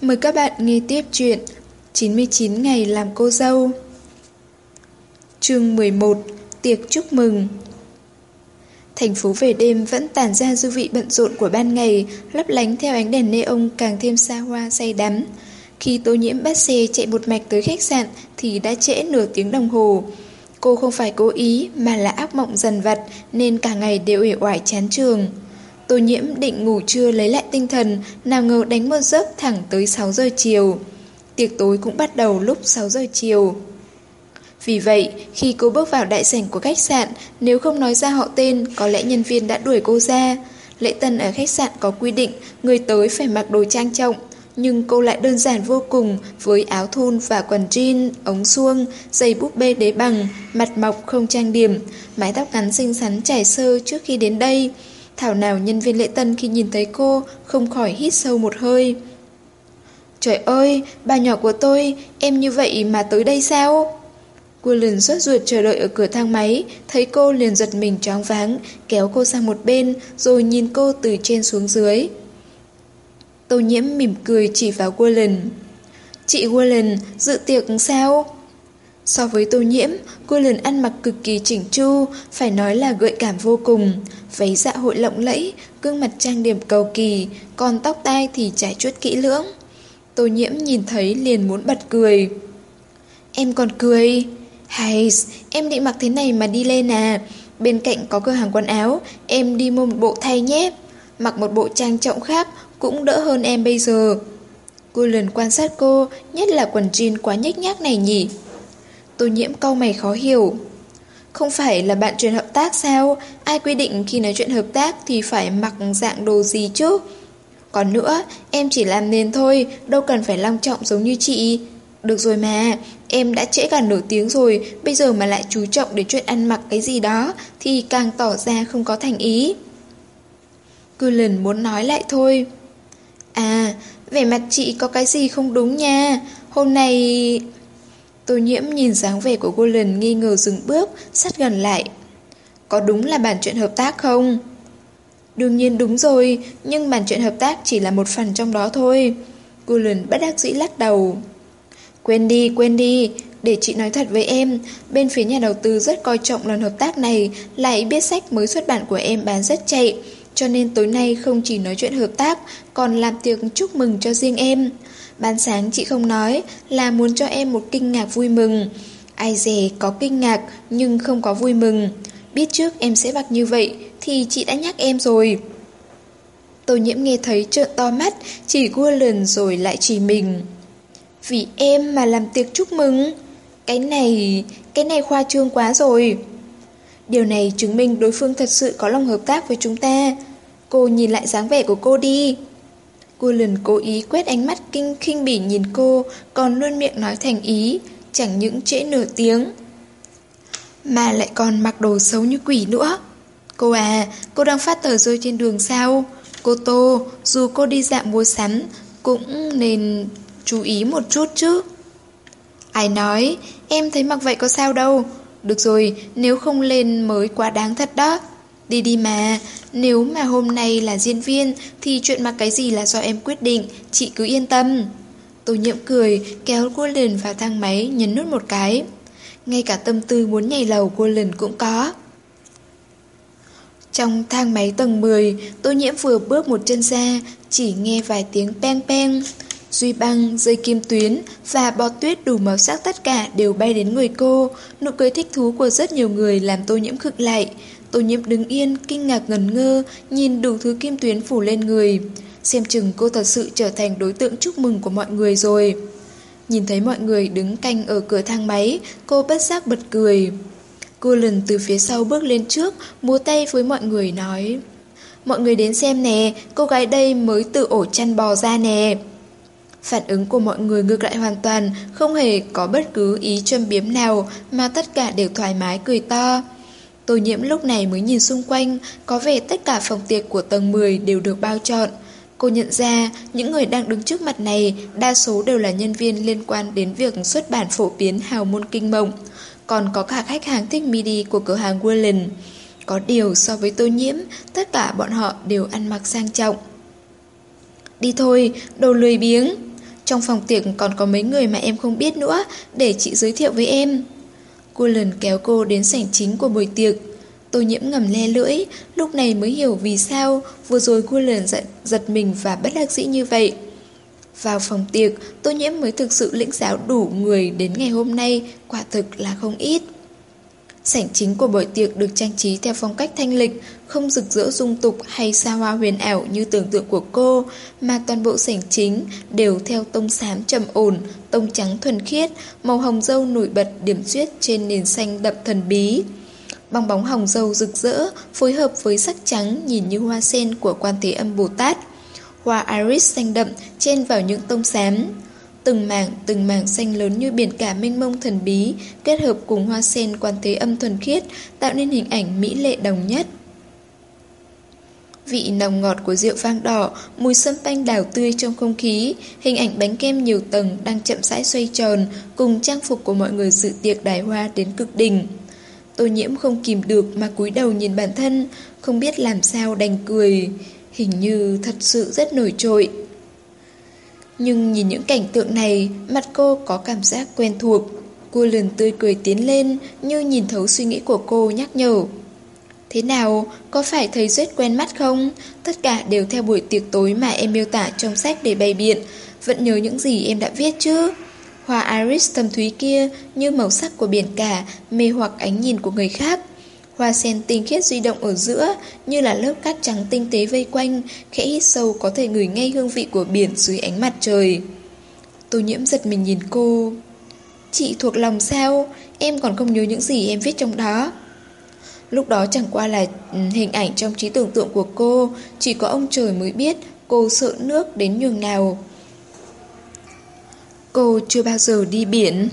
Mời các bạn nghe tiếp chuyện 99 ngày làm cô dâu Chương 11 Tiệc chúc mừng Thành phố về đêm vẫn tản ra dư vị bận rộn của ban ngày, lấp lánh theo ánh đèn neon càng thêm xa hoa say đắm. Khi tô nhiễm bắt xe chạy một mạch tới khách sạn thì đã trễ nửa tiếng đồng hồ. Cô không phải cố ý mà là ác mộng dần vặt nên cả ngày đều uể oải chán trường. Tô nhiễm định ngủ trưa lấy lại tinh thần, nào ngờ đánh một giấc thẳng tới 6 giờ chiều. Tiệc tối cũng bắt đầu lúc 6 giờ chiều. Vì vậy, khi cô bước vào đại sảnh của khách sạn, nếu không nói ra họ tên, có lẽ nhân viên đã đuổi cô ra. Lễ tân ở khách sạn có quy định người tới phải mặc đồ trang trọng, nhưng cô lại đơn giản vô cùng với áo thun và quần jean, ống suông, giày búp bê đế bằng, mặt mọc không trang điểm, mái tóc ngắn xinh xắn trải sơ trước khi đến đây. Thảo nào nhân viên lễ tân khi nhìn thấy cô không khỏi hít sâu một hơi. Trời ơi, bà nhỏ của tôi, em như vậy mà tới đây sao? Quillen sốt ruột chờ đợi ở cửa thang máy, thấy cô liền giật mình choáng váng, kéo cô sang một bên, rồi nhìn cô từ trên xuống dưới. Tô nhiễm mỉm cười chỉ vào Quillen. Chị Quillen, dự tiệc sao? So với tô nhiễm, cô lần ăn mặc cực kỳ chỉnh chu, phải nói là gợi cảm vô cùng. Váy dạ hội lộng lẫy, gương mặt trang điểm cầu kỳ, còn tóc tai thì trải chuốt kỹ lưỡng. Tô nhiễm nhìn thấy liền muốn bật cười. Em còn cười... Hay, em định mặc thế này mà đi lên à? Bên cạnh có cửa hàng quần áo, em đi mua một bộ thay nhé. Mặc một bộ trang trọng khác cũng đỡ hơn em bây giờ. Cô lần quan sát cô, nhất là quần jean quá nhếch nhác này nhỉ. Tô nhiễm câu mày khó hiểu. Không phải là bạn chuyện hợp tác sao? Ai quy định khi nói chuyện hợp tác thì phải mặc dạng đồ gì chứ? Còn nữa, em chỉ làm nền thôi, đâu cần phải long trọng giống như chị. Được rồi mà, em đã trễ cả nửa tiếng rồi, bây giờ mà lại chú trọng đến chuyện ăn mặc cái gì đó, thì càng tỏ ra không có thành ý. Cư lần muốn nói lại thôi. À, vẻ mặt chị có cái gì không đúng nha, hôm nay... Tô nhiễm nhìn dáng vẻ của cô nghi ngờ dừng bước, sát gần lại. Có đúng là bản chuyện hợp tác không? Đương nhiên đúng rồi, nhưng bản chuyện hợp tác chỉ là một phần trong đó thôi. Cô bất đắc dĩ lắc đầu. Quên đi, quên đi, để chị nói thật với em, bên phía nhà đầu tư rất coi trọng lần hợp tác này, lại biết sách mới xuất bản của em bán rất chạy, cho nên tối nay không chỉ nói chuyện hợp tác, còn làm tiệc chúc mừng cho riêng em. Ban sáng chị không nói là muốn cho em một kinh ngạc vui mừng. Ai dè có kinh ngạc nhưng không có vui mừng. Biết trước em sẽ mặc như vậy thì chị đã nhắc em rồi. Tô nhiễm nghe thấy trợn to mắt, chỉ cua lần rồi lại chỉ mình. Vì em mà làm tiệc chúc mừng. Cái này, cái này khoa trương quá rồi. Điều này chứng minh đối phương thật sự có lòng hợp tác với chúng ta. Cô nhìn lại dáng vẻ của cô đi. Cô lần cố ý quét ánh mắt kinh khinh bỉ nhìn cô, còn luôn miệng nói thành ý, chẳng những trễ nửa tiếng. Mà lại còn mặc đồ xấu như quỷ nữa. Cô à, cô đang phát tờ rơi trên đường sao? Cô Tô, dù cô đi dạo mua sắm, cũng nên chú ý một chút chứ. Ai nói, em thấy mặc vậy có sao đâu. Được rồi, nếu không lên mới quá đáng thật đó. Đi đi mà, nếu mà hôm nay là diễn viên thì chuyện mặc cái gì là do em quyết định, chị cứ yên tâm. Tô nhiễm cười, kéo cô lần vào thang máy, nhấn nút một cái. Ngay cả tâm tư muốn nhảy lầu cô lần cũng có. Trong thang máy tầng 10, tô nhiễm vừa bước một chân ra, chỉ nghe vài tiếng peng peng. Duy băng, dây kim tuyến và bọt tuyết đủ màu sắc tất cả đều bay đến người cô. Nụ cười thích thú của rất nhiều người làm tô nhiễm khực lại. Tô nhiễm đứng yên, kinh ngạc ngần ngơ, nhìn đủ thứ kim tuyến phủ lên người. Xem chừng cô thật sự trở thành đối tượng chúc mừng của mọi người rồi. Nhìn thấy mọi người đứng canh ở cửa thang máy, cô bất giác bật cười. Cô lần từ phía sau bước lên trước, múa tay với mọi người nói Mọi người đến xem nè, cô gái đây mới từ ổ chăn bò ra nè. Phản ứng của mọi người ngược lại hoàn toàn, không hề có bất cứ ý châm biếm nào mà tất cả đều thoải mái cười to. Tô nhiễm lúc này mới nhìn xung quanh, có vẻ tất cả phòng tiệc của tầng 10 đều được bao trọn. Cô nhận ra những người đang đứng trước mặt này đa số đều là nhân viên liên quan đến việc xuất bản phổ biến hào môn kinh mộng. Còn có cả khách hàng thích midi của cửa hàng Willen. Có điều so với tô nhiễm, tất cả bọn họ đều ăn mặc sang trọng. Đi thôi, đồ lười biếng. Trong phòng tiệc còn có mấy người mà em không biết nữa, để chị giới thiệu với em. Cô lần kéo cô đến sảnh chính của buổi tiệc. Tô nhiễm ngầm le lưỡi, lúc này mới hiểu vì sao vừa rồi cô lần giật, giật mình và bất đắc dĩ như vậy. Vào phòng tiệc, Tô nhiễm mới thực sự lĩnh giáo đủ người đến ngày hôm nay, quả thực là không ít. Sảnh chính của buổi tiệc được trang trí theo phong cách thanh lịch, không rực rỡ dung tục hay xa hoa huyền ảo như tưởng tượng của cô, mà toàn bộ sảnh chính đều theo tông xám trầm ổn, tông trắng thuần khiết, màu hồng dâu nổi bật điểm xuyết trên nền xanh đậm thần bí. Bong bóng hồng dâu rực rỡ, phối hợp với sắc trắng nhìn như hoa sen của quan thế âm Bồ Tát. Hoa iris xanh đậm trên vào những tông xám. Từng mảng, từng mảng xanh lớn như biển cả mênh mông thần bí, kết hợp cùng hoa sen quan thế âm thuần khiết, tạo nên hình ảnh mỹ lệ đồng nhất. Vị nồng ngọt của rượu vang đỏ, mùi sâm panh đào tươi trong không khí, hình ảnh bánh kem nhiều tầng đang chậm rãi xoay tròn, cùng trang phục của mọi người dự tiệc đài hoa đến cực đỉnh. Tô nhiễm không kìm được mà cúi đầu nhìn bản thân, không biết làm sao đành cười. Hình như thật sự rất nổi trội. Nhưng nhìn những cảnh tượng này, mặt cô có cảm giác quen thuộc. Cô liền tươi cười tiến lên, như nhìn thấu suy nghĩ của cô nhắc nhở. Thế nào, có phải thấy Duyết quen mắt không? Tất cả đều theo buổi tiệc tối mà em miêu tả trong sách để bày biện. Vẫn nhớ những gì em đã viết chứ? Hoa iris thâm thúy kia như màu sắc của biển cả, mê hoặc ánh nhìn của người khác. Hoa sen tinh khiết di động ở giữa, như là lớp cát trắng tinh tế vây quanh, khẽ hít sâu có thể ngửi ngay hương vị của biển dưới ánh mặt trời. Tô nhiễm giật mình nhìn cô. Chị thuộc lòng sao? Em còn không nhớ những gì em viết trong đó. Lúc đó chẳng qua là ừ, hình ảnh trong trí tưởng tượng của cô, chỉ có ông trời mới biết cô sợ nước đến nhường nào. Cô chưa bao giờ đi biển.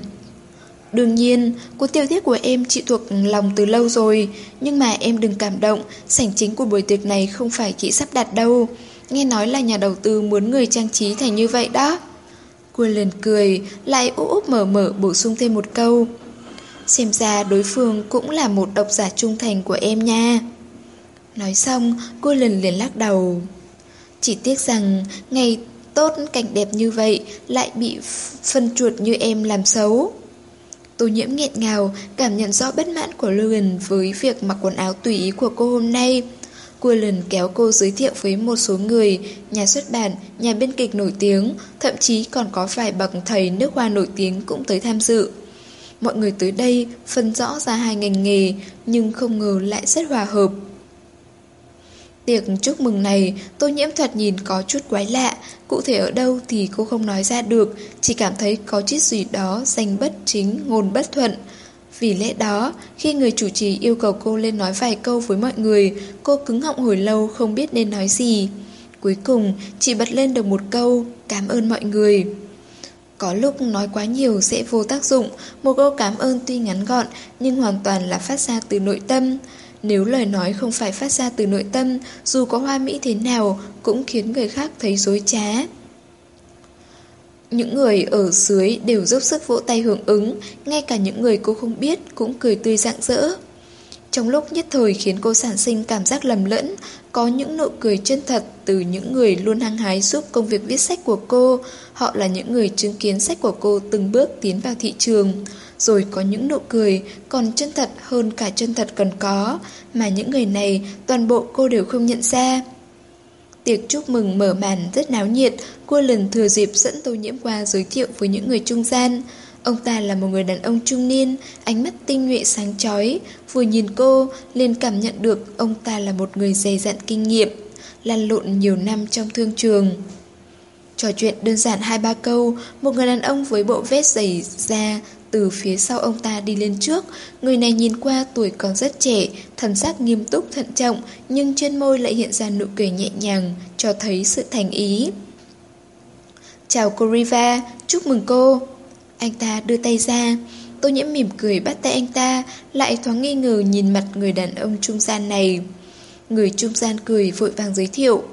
Đương nhiên, cuộc tiêu thiết của em chị thuộc lòng từ lâu rồi, nhưng mà em đừng cảm động, sảnh chính của buổi tiệc này không phải chị sắp đặt đâu. Nghe nói là nhà đầu tư muốn người trang trí thành như vậy đó. Cô lần cười, lại úp úp mở mở bổ sung thêm một câu. Xem ra đối phương cũng là một độc giả trung thành của em nha. Nói xong, cô lần liền lắc đầu. Chỉ tiếc rằng, ngày tốt cảnh đẹp như vậy lại bị phân chuột như em làm xấu. Tô nhiễm nghẹn ngào, cảm nhận rõ bất mãn của Logan với việc mặc quần áo tùy ý của cô hôm nay. Cô lần kéo cô giới thiệu với một số người, nhà xuất bản, nhà biên kịch nổi tiếng, thậm chí còn có vài bậc thầy nước hoa nổi tiếng cũng tới tham dự. Mọi người tới đây phân rõ ra hai ngành nghề, nhưng không ngờ lại rất hòa hợp. Tiệc chúc mừng này, tô nhiễm thoạt nhìn có chút quái lạ, cụ thể ở đâu thì cô không nói ra được, chỉ cảm thấy có chút gì đó danh bất chính, ngôn bất thuận. Vì lẽ đó, khi người chủ trì yêu cầu cô lên nói vài câu với mọi người, cô cứng họng hồi lâu không biết nên nói gì. Cuối cùng, chỉ bật lên được một câu, cảm ơn mọi người. Có lúc nói quá nhiều sẽ vô tác dụng, một câu cảm ơn tuy ngắn gọn nhưng hoàn toàn là phát ra từ nội tâm. Nếu lời nói không phải phát ra từ nội tâm, dù có hoa mỹ thế nào, cũng khiến người khác thấy dối trá. Những người ở dưới đều dốc sức vỗ tay hưởng ứng, ngay cả những người cô không biết cũng cười tươi rạng rỡ. Trong lúc nhất thời khiến cô sản sinh cảm giác lầm lẫn, có những nụ cười chân thật từ những người luôn hăng hái giúp công việc viết sách của cô. Họ là những người chứng kiến sách của cô từng bước tiến vào thị trường. Rồi có những nụ cười còn chân thật hơn cả chân thật cần có, mà những người này toàn bộ cô đều không nhận ra. Tiệc chúc mừng mở màn rất náo nhiệt, cô lần thừa dịp dẫn Tô Nhiễm qua giới thiệu với những người trung gian. Ông ta là một người đàn ông trung niên, ánh mắt tinh nhuệ sáng chói, vừa nhìn cô liền cảm nhận được ông ta là một người dày dặn kinh nghiệm, lăn lộn nhiều năm trong thương trường. Trò chuyện đơn giản hai ba câu, một người đàn ông với bộ vest dày da từ phía sau ông ta đi lên trước, người này nhìn qua tuổi còn rất trẻ, thần sắc nghiêm túc thận trọng, nhưng trên môi lại hiện ra nụ cười nhẹ nhàng, cho thấy sự thành ý. Chào cô Riva, chúc mừng cô. Anh ta đưa tay ra, tô nhiễm mỉm cười bắt tay anh ta, lại thoáng nghi ngờ nhìn mặt người đàn ông trung gian này. Người trung gian cười vội vàng giới thiệu.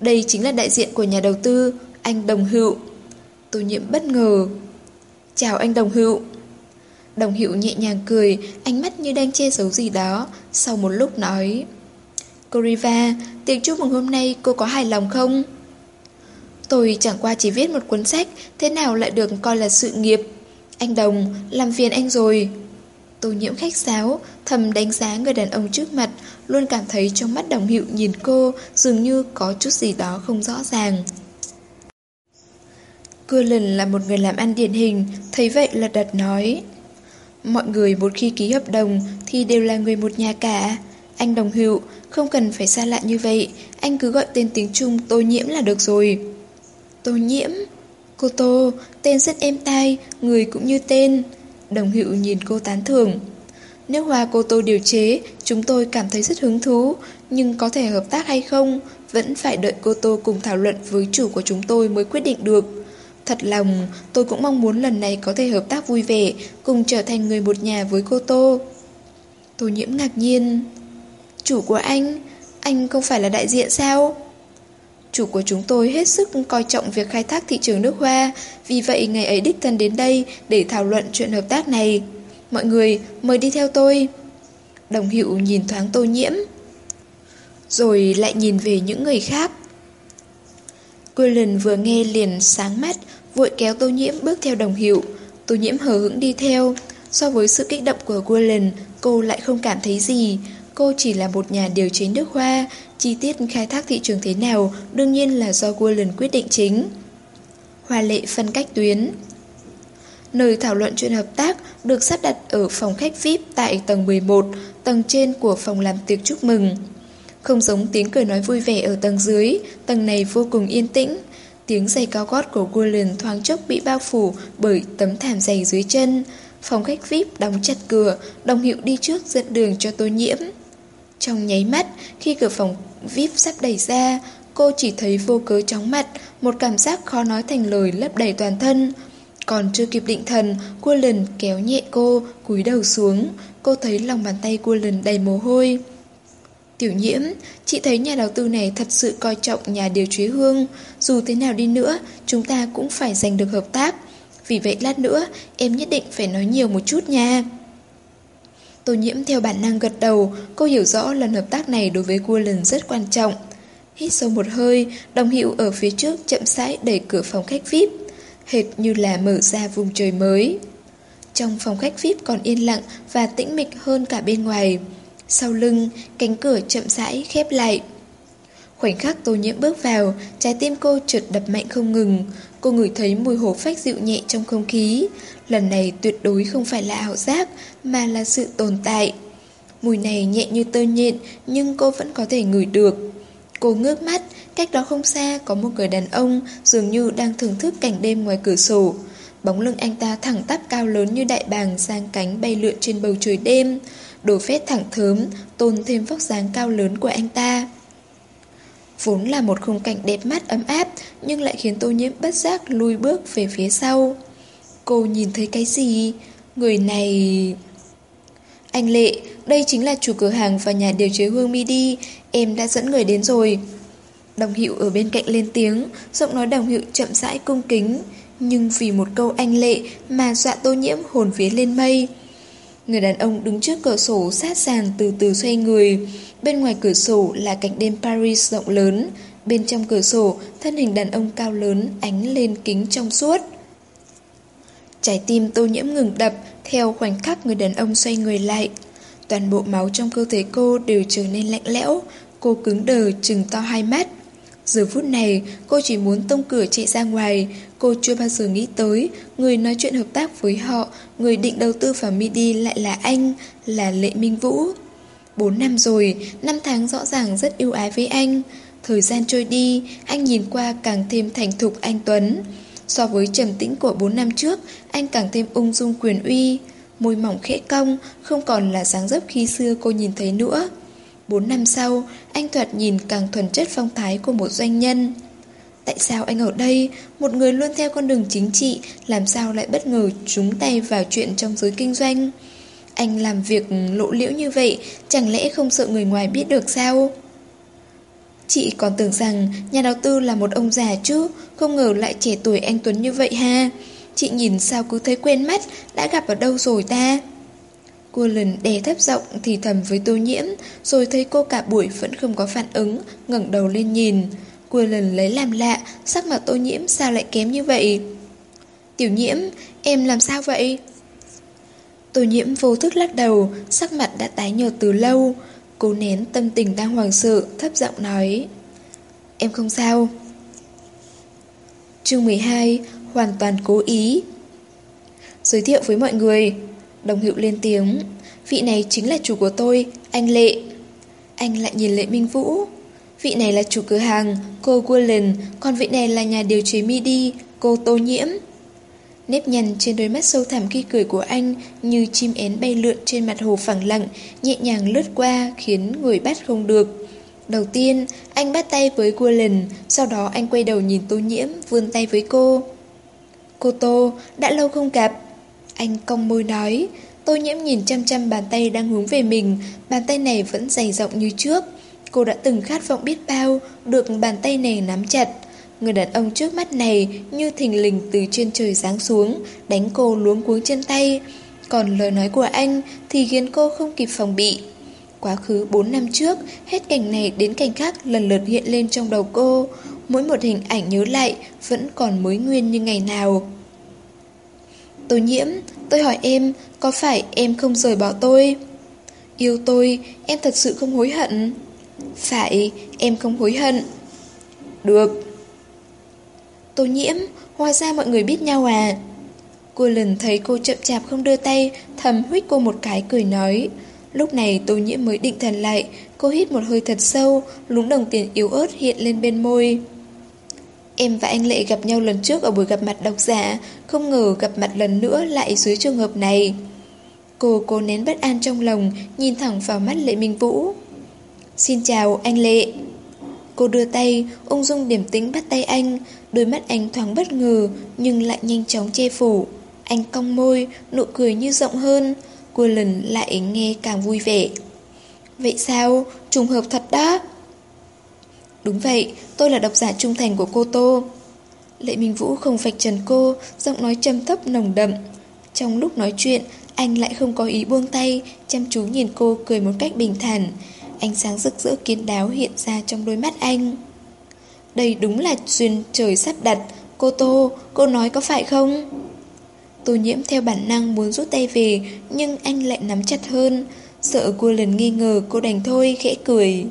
Đây chính là đại diện của nhà đầu tư, anh Đồng Hữu. Tô nhiễm bất ngờ, Chào anh Đồng Hữu Đồng Hữu nhẹ nhàng cười Ánh mắt như đang che giấu gì đó Sau một lúc nói Cô Riva, tiệc chúc mừng hôm nay cô có hài lòng không? Tôi chẳng qua chỉ viết một cuốn sách, thế nào lại được coi là sự nghiệp? Anh Đồng, làm phiền anh rồi. Tô nhiễm khách sáo, thầm đánh giá người đàn ông trước mặt, luôn cảm thấy trong mắt đồng hiệu nhìn cô dường như có chút gì đó không rõ ràng. Cullen là một người làm ăn điển hình, thấy vậy là đặt nói. Mọi người một khi ký hợp đồng thì đều là người một nhà cả. Anh đồng hữu, không cần phải xa lạ như vậy, anh cứ gọi tên tiếng Trung Tô Nhiễm là được rồi. Tô Nhiễm? Cô Tô, tên rất êm tai, người cũng như tên. Đồng hữu nhìn cô tán thưởng. Nếu hoa cô Tô điều chế, chúng tôi cảm thấy rất hứng thú, nhưng có thể hợp tác hay không, vẫn phải đợi cô Tô cùng thảo luận với chủ của chúng tôi mới quyết định được. Thật lòng, tôi cũng mong muốn lần này có thể hợp tác vui vẻ, cùng trở thành người một nhà với cô Tô. Tô nhiễm ngạc nhiên. Chủ của anh, anh không phải là đại diện sao? Chủ của chúng tôi hết sức coi trọng việc khai thác thị trường nước hoa, vì vậy ngày ấy đích thân đến đây để thảo luận chuyện hợp tác này. Mọi người, mời đi theo tôi. Đồng hiệu nhìn thoáng tô nhiễm. Rồi lại nhìn về những người khác. Quillen vừa nghe liền sáng mắt, vội kéo tô nhiễm bước theo đồng hiệu. Tô nhiễm hờ hững đi theo. So với sự kích động của Quillen, cô lại không cảm thấy gì. Cô chỉ là một nhà điều chế nước hoa, chi tiết khai thác thị trường thế nào đương nhiên là do Quillen quyết định chính. Hoa lệ phân cách tuyến Nơi thảo luận chuyện hợp tác được sắp đặt ở phòng khách VIP tại tầng 11, tầng trên của phòng làm tiệc chúc mừng. Không giống tiếng cười nói vui vẻ ở tầng dưới, tầng này vô cùng yên tĩnh. Tiếng giày cao gót của Gulen thoáng chốc bị bao phủ bởi tấm thảm dày dưới chân. Phòng khách VIP đóng chặt cửa, đồng hiệu đi trước dẫn đường cho tô nhiễm. Trong nháy mắt, khi cửa phòng VIP sắp đẩy ra, cô chỉ thấy vô cớ chóng mặt, một cảm giác khó nói thành lời lấp đầy toàn thân. Còn chưa kịp định thần, Gulen kéo nhẹ cô, cúi đầu xuống. Cô thấy lòng bàn tay Gulen đầy mồ hôi. Tiểu nhiễm, chị thấy nhà đầu tư này thật sự coi trọng nhà điều chế hương. Dù thế nào đi nữa, chúng ta cũng phải giành được hợp tác. Vì vậy lát nữa, em nhất định phải nói nhiều một chút nha. Tô nhiễm theo bản năng gật đầu, cô hiểu rõ lần hợp tác này đối với cô lần rất quan trọng. Hít sâu một hơi, đồng hiệu ở phía trước chậm rãi đẩy cửa phòng khách VIP, hệt như là mở ra vùng trời mới. Trong phòng khách VIP còn yên lặng và tĩnh mịch hơn cả bên ngoài. Sau lưng, cánh cửa chậm rãi khép lại. Khoảnh khắc tô nhiễm bước vào, trái tim cô trượt đập mạnh không ngừng. Cô ngửi thấy mùi hổ phách dịu nhẹ trong không khí. Lần này tuyệt đối không phải là ảo giác, mà là sự tồn tại. Mùi này nhẹ như tơ nhện, nhưng cô vẫn có thể ngửi được. Cô ngước mắt, cách đó không xa có một người đàn ông dường như đang thưởng thức cảnh đêm ngoài cửa sổ. Bóng lưng anh ta thẳng tắp cao lớn như đại bàng sang cánh bay lượn trên bầu trời đêm. Đồ phết thẳng thớm, tôn thêm vóc dáng cao lớn của anh ta. Vốn là một khung cảnh đẹp mắt ấm áp, nhưng lại khiến tô nhiễm bất giác lùi bước về phía sau. Cô nhìn thấy cái gì? Người này... Anh Lệ, đây chính là chủ cửa hàng và nhà điều chế hương midi, em đã dẫn người đến rồi. Đồng hiệu ở bên cạnh lên tiếng, giọng nói đồng hiệu chậm rãi cung kính, nhưng vì một câu anh Lệ mà dọa tô nhiễm hồn vía lên mây. Người đàn ông đứng trước cửa sổ sát sàn từ từ xoay người. Bên ngoài cửa sổ là cảnh đêm Paris rộng lớn. Bên trong cửa sổ, thân hình đàn ông cao lớn ánh lên kính trong suốt. Trái tim tô nhiễm ngừng đập theo khoảnh khắc người đàn ông xoay người lại. Toàn bộ máu trong cơ thể cô đều trở nên lạnh lẽo. Cô cứng đờ chừng to hai mắt. Giờ phút này, cô chỉ muốn tông cửa chạy ra ngoài. Cô chưa bao giờ nghĩ tới, người nói chuyện hợp tác với họ, người định đầu tư vào MIDI lại là anh, là Lệ Minh Vũ. Bốn năm rồi, năm tháng rõ ràng rất yêu ái với anh. Thời gian trôi đi, anh nhìn qua càng thêm thành thục anh Tuấn. So với trầm tĩnh của 4 năm trước, anh càng thêm ung dung quyền uy. Môi mỏng khẽ cong, không còn là dáng dấp khi xưa cô nhìn thấy nữa. 4 năm sau, anh thoạt nhìn càng thuần chất phong thái của một doanh nhân. Tại sao anh ở đây, một người luôn theo con đường chính trị, làm sao lại bất ngờ trúng tay vào chuyện trong giới kinh doanh? Anh làm việc lộ liễu như vậy, chẳng lẽ không sợ người ngoài biết được sao? Chị còn tưởng rằng nhà đầu tư là một ông già chứ, không ngờ lại trẻ tuổi anh Tuấn như vậy ha. Chị nhìn sao cứ thấy quen mắt, đã gặp ở đâu rồi ta? Cô lần đè thấp giọng thì thầm với tô nhiễm, rồi thấy cô cả buổi vẫn không có phản ứng, ngẩng đầu lên nhìn. Cua lần lấy làm lạ, sắc mặt tô nhiễm sao lại kém như vậy? Tiểu nhiễm, em làm sao vậy? Tô nhiễm vô thức lắc đầu, sắc mặt đã tái nhợt từ lâu. Cô nén tâm tình đang hoàng sợ, thấp giọng nói. Em không sao. Chương 12, hoàn toàn cố ý. Giới thiệu với mọi người. Đồng hiệu lên tiếng. Vị này chính là chủ của tôi, anh Lệ. Anh lại nhìn Lệ Minh Vũ. Vị này là chủ cửa hàng, cô Gulen, còn vị này là nhà điều chế MIDI, cô Tô Nhiễm. Nếp nhằn trên đôi mắt sâu thẳm khi cười của anh như chim én bay lượn trên mặt hồ phẳng lặng, nhẹ nhàng lướt qua khiến người bắt không được. Đầu tiên, anh bắt tay với Gulen, sau đó anh quay đầu nhìn Tô Nhiễm, vươn tay với cô. Cô Tô, đã lâu không gặp. Anh cong môi nói, Tô Nhiễm nhìn chăm chăm bàn tay đang hướng về mình, bàn tay này vẫn dày rộng như trước. Cô đã từng khát vọng biết bao, được bàn tay này nắm chặt. Người đàn ông trước mắt này như thình lình từ trên trời giáng xuống, đánh cô luống cuống chân tay. Còn lời nói của anh thì khiến cô không kịp phòng bị. Quá khứ 4 năm trước, hết cảnh này đến cảnh khác lần lượt hiện lên trong đầu cô. Mỗi một hình ảnh nhớ lại vẫn còn mới nguyên như ngày nào. Tô nhiễm, tôi hỏi em, có phải em không rời bỏ tôi? Yêu tôi, em thật sự không hối hận. Phải, em không hối hận. Được. Tô nhiễm, hóa ra mọi người biết nhau à. Cô lần thấy cô chậm chạp không đưa tay, thầm huyết cô một cái cười nói. Lúc này tô nhiễm mới định thần lại, cô hít một hơi thật sâu, lúng đồng tiền yếu ớt hiện lên bên môi. Em và anh Lệ gặp nhau lần trước ở buổi gặp mặt độc giả, không ngờ gặp mặt lần nữa lại dưới trường hợp này. Cô cố nén bất an trong lòng, nhìn thẳng vào mắt Lệ Minh Vũ. Xin chào, anh Lệ. Cô đưa tay, ung dung điểm tính bắt tay anh, đôi mắt anh thoáng bất ngờ, nhưng lại nhanh chóng che phủ. Anh cong môi, nụ cười như rộng hơn, cô lần lại nghe càng vui vẻ. Vậy sao? Trùng hợp thật đó. Đúng vậy, tôi là độc giả trung thành của cô Tô. Lệ Minh Vũ không vạch trần cô, giọng nói trầm thấp nồng đậm. Trong lúc nói chuyện, anh lại không có ý buông tay, chăm chú nhìn cô cười một cách bình thản. Ánh sáng rực rỡ kiến đáo hiện ra trong đôi mắt anh. Đây đúng là duyên trời sắp đặt. Cô Tô, cô nói có phải không? Tô nhiễm theo bản năng muốn rút tay về, nhưng anh lại nắm chặt hơn. Sợ cô lần nghi ngờ cô đành thôi, khẽ cười.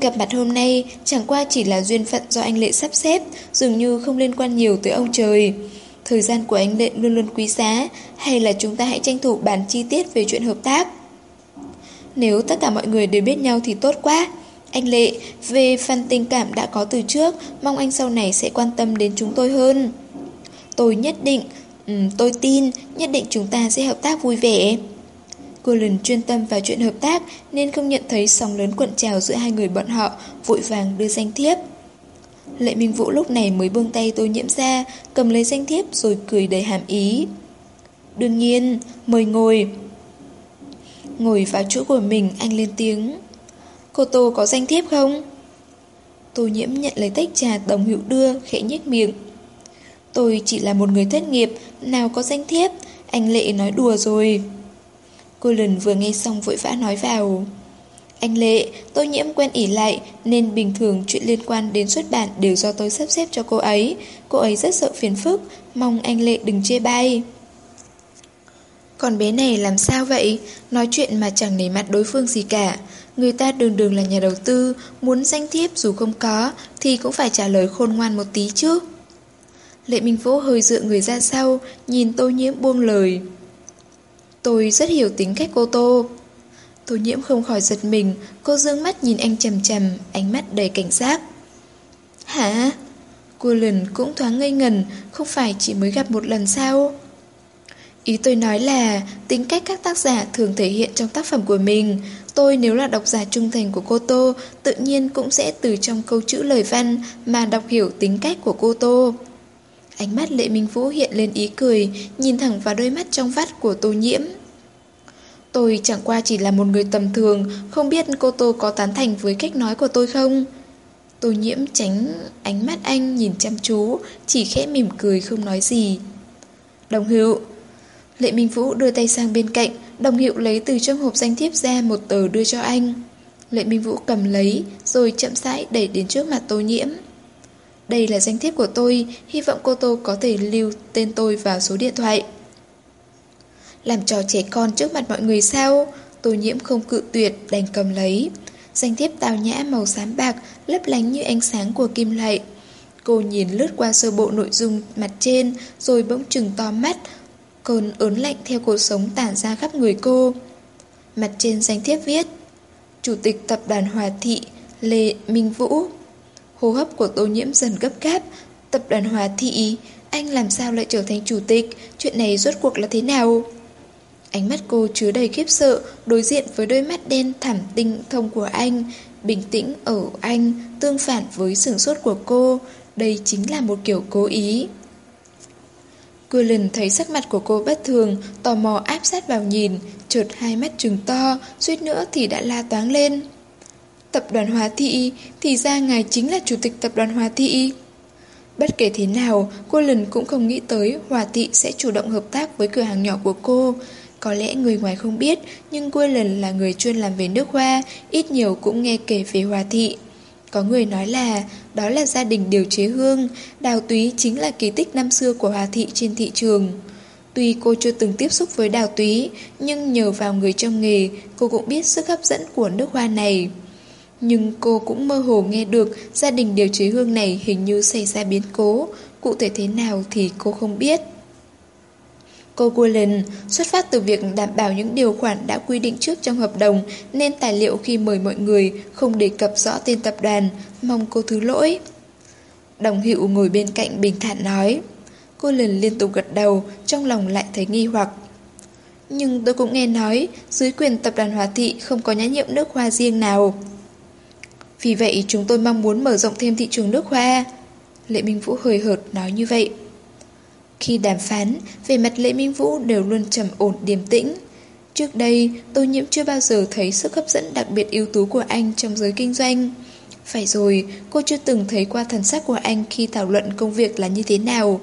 Gặp mặt hôm nay chẳng qua chỉ là duyên phận do anh Lệ sắp xếp, dường như không liên quan nhiều tới ông trời. Thời gian của anh Lệ luôn luôn quý giá, hay là chúng ta hãy tranh thủ bàn chi tiết về chuyện hợp tác. Nếu tất cả mọi người đều biết nhau thì tốt quá. Anh Lệ, về phần tình cảm đã có từ trước, mong anh sau này sẽ quan tâm đến chúng tôi hơn. Tôi nhất định, um, tôi tin, nhất định chúng ta sẽ hợp tác vui vẻ. Cô lần chuyên tâm vào chuyện hợp tác nên không nhận thấy sóng lớn cuộn trào giữa hai người bọn họ, vội vàng đưa danh thiếp. Lệ Minh Vũ lúc này mới buông tay tôi nhiễm ra, cầm lấy danh thiếp rồi cười đầy hàm ý. Đương nhiên, mời ngồi. Ngồi vào chỗ của mình, anh lên tiếng. Cô Tô có danh thiếp không? Tô nhiễm nhận lấy tách trà đồng hữu đưa, khẽ nhếch miệng. Tôi chỉ là một người thất nghiệp, nào có danh thiếp, anh Lệ nói đùa rồi. Cô lần vừa nghe xong vội vã nói vào. Anh Lệ, tôi nhiễm quen ỉ lại nên bình thường chuyện liên quan đến xuất bản đều do tôi sắp xếp cho cô ấy. Cô ấy rất sợ phiền phức, mong anh Lệ đừng chê bai. Còn bé này làm sao vậy? Nói chuyện mà chẳng nể mặt đối phương gì cả. Người ta đường đường là nhà đầu tư, muốn danh thiếp dù không có thì cũng phải trả lời khôn ngoan một tí chứ. Lệ Minh Vũ hơi dựa người ra sau, nhìn tô nhiễm buông lời. Tôi rất hiểu tính cách cô Tô. Tô nhiễm không khỏi giật mình, cô dương mắt nhìn anh chầm chầm, ánh mắt đầy cảnh giác. Hả? Cô lần cũng thoáng ngây ngần, không phải chỉ mới gặp một lần sao? Ý tôi nói là tính cách các tác giả thường thể hiện trong tác phẩm của mình. Tôi nếu là độc giả trung thành của cô Tô, tự nhiên cũng sẽ từ trong câu chữ lời văn mà đọc hiểu tính cách của cô Tô. Ánh mắt Lệ Minh Vũ hiện lên ý cười, nhìn thẳng vào đôi mắt trong vắt của Tô Nhiễm. Tôi chẳng qua chỉ là một người tầm thường, không biết cô Tô có tán thành với cách nói của tôi không? Tô Nhiễm tránh ánh mắt anh nhìn chăm chú, chỉ khẽ mỉm cười không nói gì. Đồng hữu Lệ Minh Vũ đưa tay sang bên cạnh, đồng hiệu lấy từ trong hộp danh thiếp ra một tờ đưa cho anh. Lệ Minh Vũ cầm lấy, rồi chậm rãi đẩy đến trước mặt tô nhiễm. Đây là danh thiếp của tôi, hy vọng cô Tô có thể lưu tên tôi vào số điện thoại. Làm trò trẻ con trước mặt mọi người sao? Tô nhiễm không cự tuyệt, đành cầm lấy. Danh thiếp tào nhã màu xám bạc, lấp lánh như ánh sáng của kim loại. Cô nhìn lướt qua sơ bộ nội dung mặt trên, rồi bỗng chừng to mắt. Cơn ớn lạnh theo cuộc sống tản ra khắp người cô. Mặt trên danh thiếp viết, Chủ tịch tập đoàn Hòa Thị Lê Minh Vũ. Hô hấp của tô nhiễm dần gấp gáp. Tập đoàn Hòa Thị, Anh làm sao lại trở thành chủ tịch? Chuyện này rốt cuộc là thế nào? Ánh mắt cô chứa đầy khiếp sợ, Đối diện với đôi mắt đen thẳm tinh thông của anh, Bình tĩnh ở anh, Tương phản với sửng sốt của cô. Đây chính là một kiểu cố ý. Quillen thấy sắc mặt của cô bất thường, tò mò áp sát vào nhìn, chợt hai mắt trừng to, suýt nữa thì đã la toáng lên. Tập đoàn Hóa Thị, thì ra ngài chính là chủ tịch tập đoàn Hóa Thị. Bất kể thế nào, cô lần cũng không nghĩ tới Hòa Thị sẽ chủ động hợp tác với cửa hàng nhỏ của cô. Có lẽ người ngoài không biết, nhưng cô lần là người chuyên làm về nước hoa, ít nhiều cũng nghe kể về Hòa Thị. Có người nói là đó là gia đình điều chế hương, đào túy chính là kỳ tích năm xưa của Hòa Thị trên thị trường. Tuy cô chưa từng tiếp xúc với đào túy, nhưng nhờ vào người trong nghề, cô cũng biết sức hấp dẫn của nước hoa này. Nhưng cô cũng mơ hồ nghe được gia đình điều chế hương này hình như xảy ra biến cố, cụ thể thế nào thì cô không biết. Cô Gulen xuất phát từ việc đảm bảo những điều khoản đã quy định trước trong hợp đồng nên tài liệu khi mời mọi người không đề cập rõ tên tập đoàn, mong cô thứ lỗi. Đồng hữu ngồi bên cạnh bình thản nói. Cô lần liên tục gật đầu, trong lòng lại thấy nghi hoặc. Nhưng tôi cũng nghe nói, dưới quyền tập đoàn Hòa Thị không có nhãn hiệu nước hoa riêng nào. Vì vậy chúng tôi mong muốn mở rộng thêm thị trường nước hoa. Lệ Minh Vũ hời hợt nói như vậy. Khi đàm phán, về mặt Lệ Minh Vũ đều luôn trầm ổn điềm tĩnh. Trước đây, Tô Nhiễm chưa bao giờ thấy sức hấp dẫn đặc biệt ưu tú của anh trong giới kinh doanh. Phải rồi, cô chưa từng thấy qua thần sắc của anh khi thảo luận công việc là như thế nào.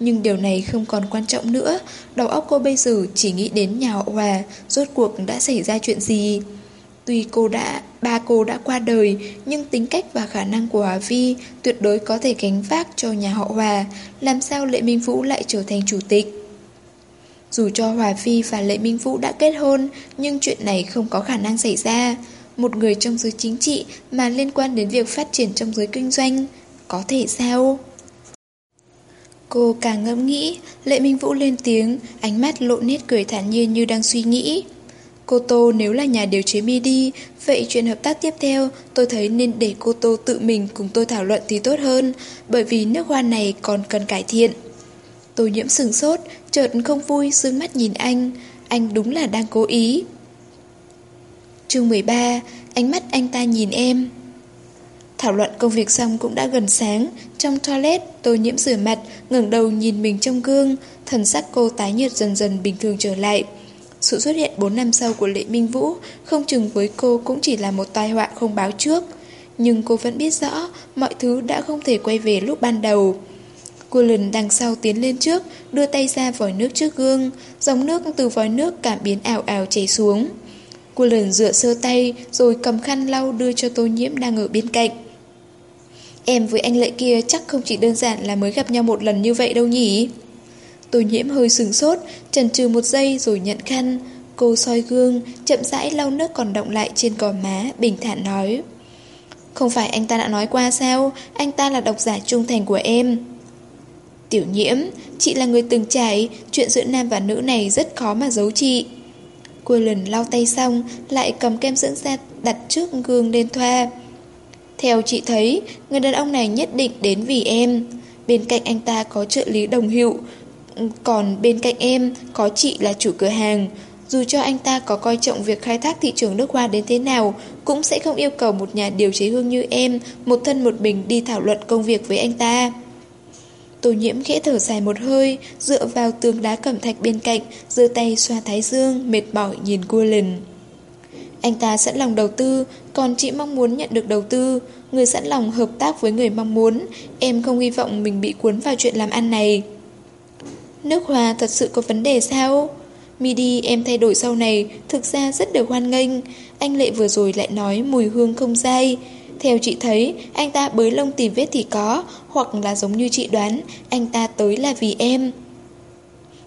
Nhưng điều này không còn quan trọng nữa, đầu óc cô bây giờ chỉ nghĩ đến nhà họ Hòa, rốt cuộc đã xảy ra chuyện gì. Tuy cô đã, ba cô đã qua đời, nhưng tính cách và khả năng của Hòa Vi tuyệt đối có thể gánh vác cho nhà họ Hòa, làm sao Lệ Minh Vũ lại trở thành chủ tịch. Dù cho Hòa Vi và Lệ Minh Vũ đã kết hôn, nhưng chuyện này không có khả năng xảy ra. Một người trong giới chính trị mà liên quan đến việc phát triển trong giới kinh doanh, có thể sao? Cô càng ngẫm nghĩ, Lệ Minh Vũ lên tiếng, ánh mắt lộ nét cười thản nhiên như đang suy nghĩ. Cô Tô nếu là nhà điều chế MIDI, vậy chuyện hợp tác tiếp theo tôi thấy nên để cô Tô tự mình cùng tôi thảo luận thì tốt hơn, bởi vì nước hoa này còn cần cải thiện. Tôi nhiễm sừng sốt, chợt không vui, sương mắt nhìn anh. Anh đúng là đang cố ý. chương 13, ánh mắt anh ta nhìn em. Thảo luận công việc xong cũng đã gần sáng. Trong toilet, tôi nhiễm rửa mặt, ngẩng đầu nhìn mình trong gương. Thần sắc cô tái nhợt dần dần bình thường trở lại. Sự xuất hiện 4 năm sau của Lệ Minh Vũ không chừng với cô cũng chỉ là một tai họa không báo trước. Nhưng cô vẫn biết rõ mọi thứ đã không thể quay về lúc ban đầu. Cô lần đằng sau tiến lên trước, đưa tay ra vòi nước trước gương, dòng nước từ vòi nước cảm biến ảo ảo chảy xuống. Cô lần rửa sơ tay rồi cầm khăn lau đưa cho tô nhiễm đang ở bên cạnh. Em với anh lệ kia chắc không chỉ đơn giản là mới gặp nhau một lần như vậy đâu nhỉ? Tôi nhiễm hơi sừng sốt, chần chừ một giây rồi nhận khăn. Cô soi gương, chậm rãi lau nước còn động lại trên gò má, bình thản nói. Không phải anh ta đã nói qua sao, anh ta là độc giả trung thành của em. Tiểu nhiễm, chị là người từng trải, chuyện giữa nam và nữ này rất khó mà giấu chị. Cô lần lau tay xong, lại cầm kem dưỡng da đặt trước gương lên thoa. Theo chị thấy, người đàn ông này nhất định đến vì em. Bên cạnh anh ta có trợ lý đồng hiệu, còn bên cạnh em có chị là chủ cửa hàng. Dù cho anh ta có coi trọng việc khai thác thị trường nước hoa đến thế nào, cũng sẽ không yêu cầu một nhà điều chế hương như em, một thân một mình đi thảo luận công việc với anh ta. Tô nhiễm khẽ thở dài một hơi, dựa vào tường đá cẩm thạch bên cạnh, giơ tay xoa thái dương, mệt mỏi nhìn cua lần. Anh ta sẵn lòng đầu tư, còn chị mong muốn nhận được đầu tư. Người sẵn lòng hợp tác với người mong muốn, em không hy vọng mình bị cuốn vào chuyện làm ăn này. Nước hoa thật sự có vấn đề sao? Midi em thay đổi sau này thực ra rất được hoan nghênh. Anh Lệ vừa rồi lại nói mùi hương không dai. Theo chị thấy, anh ta bới lông tìm vết thì có, hoặc là giống như chị đoán, anh ta tới là vì em.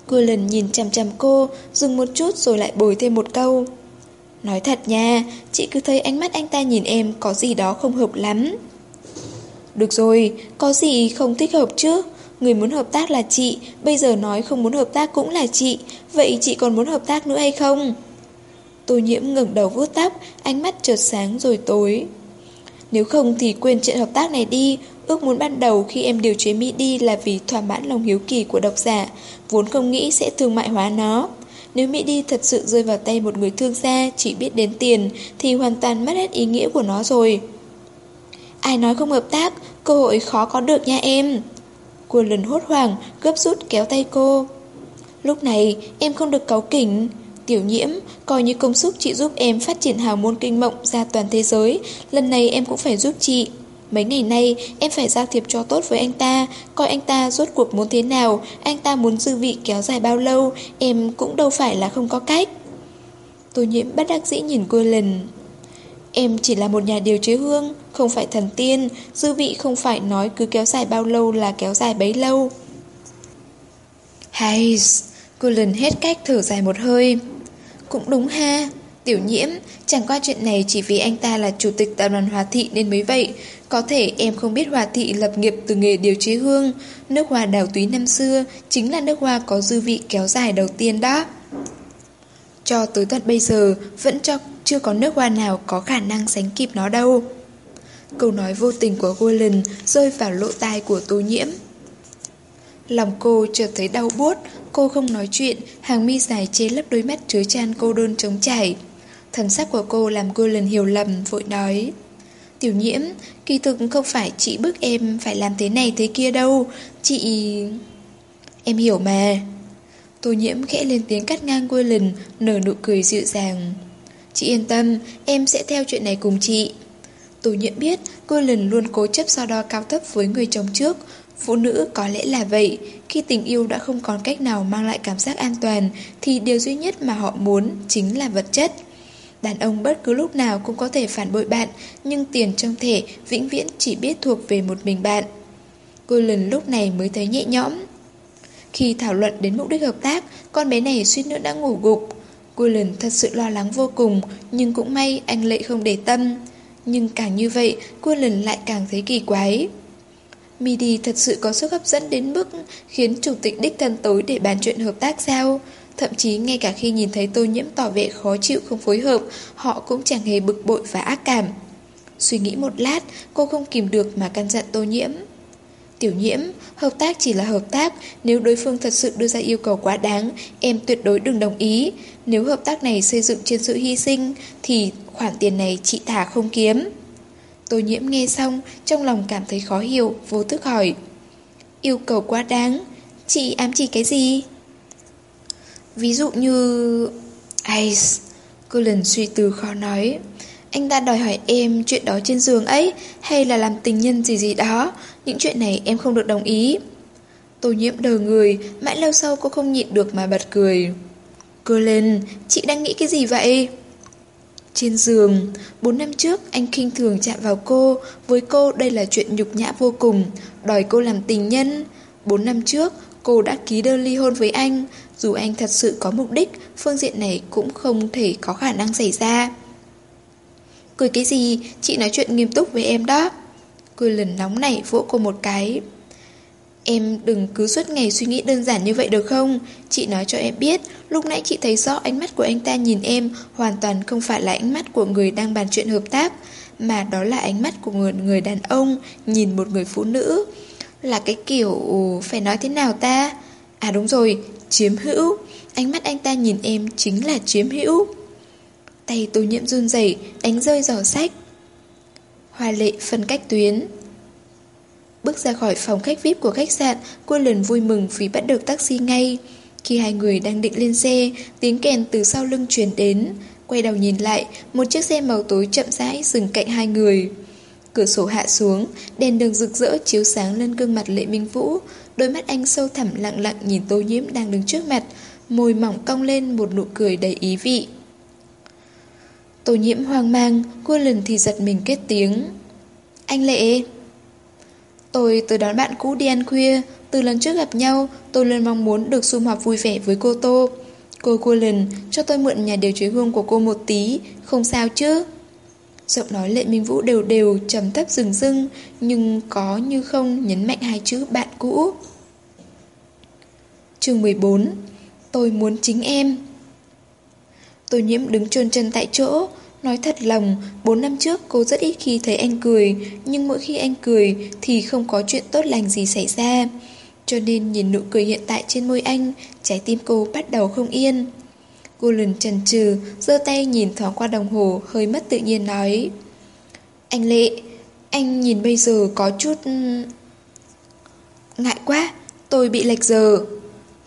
Cô lần nhìn chằm chằm cô, dừng một chút rồi lại bồi thêm một câu. Nói thật nha, chị cứ thấy ánh mắt anh ta nhìn em có gì đó không hợp lắm. Được rồi, có gì không thích hợp chứ? Người muốn hợp tác là chị, bây giờ nói không muốn hợp tác cũng là chị, vậy chị còn muốn hợp tác nữa hay không? Tô nhiễm ngẩng đầu vuốt tóc, ánh mắt chợt sáng rồi tối. Nếu không thì quên chuyện hợp tác này đi, ước muốn ban đầu khi em điều chế Mỹ đi là vì thỏa mãn lòng hiếu kỳ của độc giả, vốn không nghĩ sẽ thương mại hóa nó. Nếu Mỹ đi thật sự rơi vào tay một người thương gia chỉ biết đến tiền thì hoàn toàn mất hết ý nghĩa của nó rồi. Ai nói không hợp tác, cơ hội khó có được nha em. Cô lần hốt hoảng, gấp rút kéo tay cô. Lúc này, em không được cáu kỉnh. Tiểu nhiễm, coi như công sức chị giúp em phát triển hào môn kinh mộng ra toàn thế giới, lần này em cũng phải giúp chị. Mấy ngày nay, em phải giao thiệp cho tốt với anh ta, coi anh ta rốt cuộc muốn thế nào, anh ta muốn dư vị kéo dài bao lâu, em cũng đâu phải là không có cách. Tô nhiễm bất đắc dĩ nhìn cô lần. Em chỉ là một nhà điều chế hương, không phải thần tiên, dư vị không phải nói cứ kéo dài bao lâu là kéo dài bấy lâu. Hay, cô lần hết cách thở dài một hơi. Cũng đúng ha, tiểu nhiễm, chẳng qua chuyện này chỉ vì anh ta là chủ tịch tập đoàn Hòa Thị nên mới vậy. Có thể em không biết Hòa Thị lập nghiệp từ nghề điều chế hương. Nước hoa đào túy năm xưa chính là nước hoa có dư vị kéo dài đầu tiên đó. Cho tới tận bây giờ, vẫn cho chưa có nước hoa nào có khả năng sánh kịp nó đâu. Câu nói vô tình của Golden rơi vào lỗ tai của tô nhiễm. Lòng cô chợt thấy đau buốt, cô không nói chuyện, hàng mi dài che lấp đôi mắt chứa chan cô đơn trống chảy. Thần sắc của cô làm Golden hiểu lầm, vội nói. Tiểu nhiễm, kỳ thực không phải chị bức em phải làm thế này thế kia đâu, chị... Em hiểu mà. Tô nhiễm khẽ lên tiếng cắt ngang Golden, nở nụ cười dịu dàng. Chị yên tâm, em sẽ theo chuyện này cùng chị. Tô nhiễm biết cô lần luôn cố chấp so đo cao thấp với người chồng trước. Phụ nữ có lẽ là vậy, khi tình yêu đã không còn cách nào mang lại cảm giác an toàn thì điều duy nhất mà họ muốn chính là vật chất. Đàn ông bất cứ lúc nào cũng có thể phản bội bạn, nhưng tiền trong thể vĩnh viễn chỉ biết thuộc về một mình bạn. Cô lần lúc này mới thấy nhẹ nhõm. Khi thảo luận đến mục đích hợp tác, con bé này suýt nữa đã ngủ gục. Gulen thật sự lo lắng vô cùng, nhưng cũng may anh Lệ không để tâm. Nhưng càng như vậy, Gulen lại càng thấy kỳ quái. Midi thật sự có sức hấp dẫn đến mức khiến chủ tịch đích thân tối để bàn chuyện hợp tác sao? Thậm chí ngay cả khi nhìn thấy tô nhiễm tỏ vẻ khó chịu không phối hợp, họ cũng chẳng hề bực bội và ác cảm. Suy nghĩ một lát, cô không kìm được mà căn dặn tô nhiễm. Tiểu nhiễm, hợp tác chỉ là hợp tác, nếu đối phương thật sự đưa ra yêu cầu quá đáng, em tuyệt đối đừng đồng ý. Nếu hợp tác này xây dựng trên sự hy sinh, thì khoản tiền này chị thả không kiếm. Tô nhiễm nghe xong, trong lòng cảm thấy khó hiểu, vô thức hỏi. Yêu cầu quá đáng, chị ám chỉ cái gì? Ví dụ như... Ai... Cô lần suy tư khó nói. Anh ta đòi hỏi em chuyện đó trên giường ấy, hay là làm tình nhân gì gì đó. Những chuyện này em không được đồng ý. Tô nhiễm đờ người, mãi lâu sau cô không nhịn được mà bật cười. Cô lên, chị đang nghĩ cái gì vậy? Trên giường, 4 năm trước anh khinh thường chạm vào cô, với cô đây là chuyện nhục nhã vô cùng, đòi cô làm tình nhân. 4 năm trước, cô đã ký đơn ly hôn với anh, dù anh thật sự có mục đích, phương diện này cũng không thể có khả năng xảy ra. Cười cái gì, chị nói chuyện nghiêm túc với em đó. Cười lần nóng này vỗ cô một cái. Em đừng cứ suốt ngày suy nghĩ đơn giản như vậy được không? Chị nói cho em biết, lúc nãy chị thấy rõ ánh mắt của anh ta nhìn em hoàn toàn không phải là ánh mắt của người đang bàn chuyện hợp tác, mà đó là ánh mắt của người, người đàn ông nhìn một người phụ nữ. Là cái kiểu... phải nói thế nào ta? À đúng rồi, chiếm hữu. Ánh mắt anh ta nhìn em chính là chiếm hữu. Tay tô nhiễm run rẩy đánh rơi giỏ sách. Hoa lệ phân cách tuyến. Bước ra khỏi phòng khách VIP của khách sạn, cô lần vui mừng vì bắt được taxi ngay. Khi hai người đang định lên xe, tiếng kèn từ sau lưng truyền đến. Quay đầu nhìn lại, một chiếc xe màu tối chậm rãi dừng cạnh hai người. Cửa sổ hạ xuống, đèn đường rực rỡ chiếu sáng lên gương mặt Lệ Minh Vũ. Đôi mắt anh sâu thẳm lặng lặng nhìn tô nhiễm đang đứng trước mặt. Môi mỏng cong lên một nụ cười đầy ý vị. Tô nhiễm hoang mang, cô lần thì giật mình kết tiếng. Anh Lệ! Tôi tới đón bạn cũ đi ăn khuya, từ lần trước gặp nhau, tôi luôn mong muốn được sum họp vui vẻ với cô Tô. Cô cua lần cho tôi mượn nhà điều chế hương của cô một tí, không sao chứ? Giọng nói Lệ Minh Vũ đều đều, trầm thấp rừng rưng, nhưng có như không nhấn mạnh hai chữ bạn cũ. chương 14 Tôi muốn chính em Tôi nhiễm đứng trơn chân tại chỗ, nói thật lòng, 4 năm trước cô rất ít khi thấy anh cười, nhưng mỗi khi anh cười thì không có chuyện tốt lành gì xảy ra. Cho nên nhìn nụ cười hiện tại trên môi anh, trái tim cô bắt đầu không yên. Cô lần chần chừ, giơ tay nhìn thoáng qua đồng hồ, hơi mất tự nhiên nói. Anh Lệ, anh nhìn bây giờ có chút... Ừ, ngại quá, tôi bị lệch giờ.